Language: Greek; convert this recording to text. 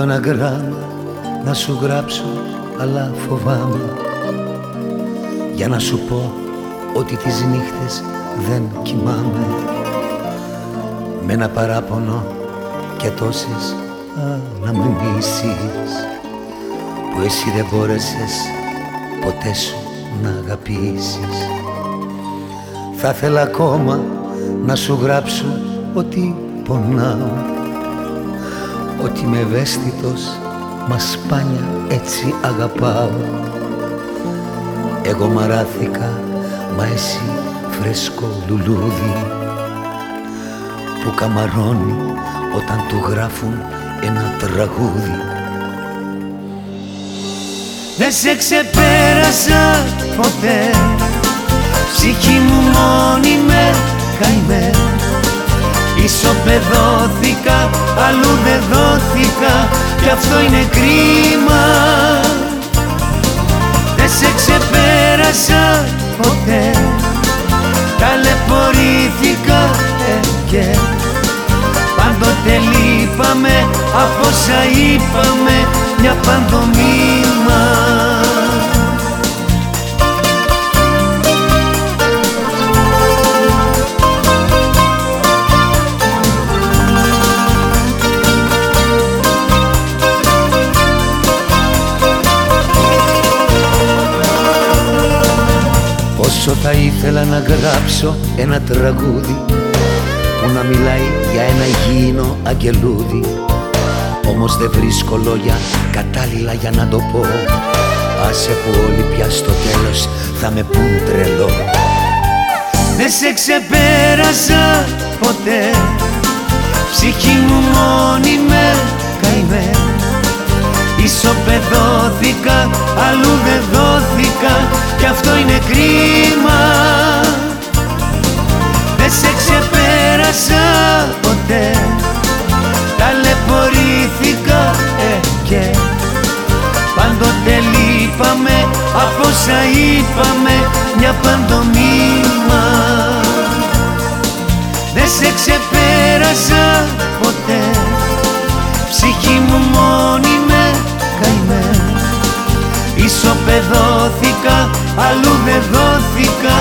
ένα γράμμα να σου γράψω αλλά φοβάμαι. Για να σου πω ότι τις νύχτες δεν κοιμάμαι. Με ένα παράπονο και τόσες αναμνήσεις Που εσύ δεν μπόρεσες ποτέ σου να αγαπήσεις. Θα ήθελα ακόμα να σου γράψω ότι πονάω ότι με ευαίσθητος μα σπάνια έτσι αγαπάω. Εγώ μαράθηκα μα εσύ φρέσκο λουλούδι που καμαρώνει όταν του γράφουν ένα τραγούδι. Δεν σε ξεπέρασα ποτέ. Ψυχή μου μόνη με καημέ Ισοπεδώθηκα, αλλού δεν δόθηκα Κι αυτό είναι κρίμα. Δεν σε ξεπέρασα ποτέ. Ταλαιπωρήθηκα ε, και Πάντοτε λείπαμε από όσα είπαμε Μια παντομήμα Πόσο θα ήθελα να γράψω ένα τραγούδι Που να μιλάει για ένα υγιεινό αγγελούδι. Όμως δεν βρίσκω λόγια κατάλληλα για να το πω. Άσε που όλοι πια στο τέλος θα με πουν τρελό. Δεν σε ξεπέρασα ποτέ. Ψυχή μου μόνη με καημέ Ισοπεδώθηκα, λείπαμε από όσα είπαμε Μια παντομήμα Δεν σε ξεπέρασα ποτέ. Ψυχή μου μόνη με καημέ. Ισοπεδώθηκα, αλλού δεν δόθηκα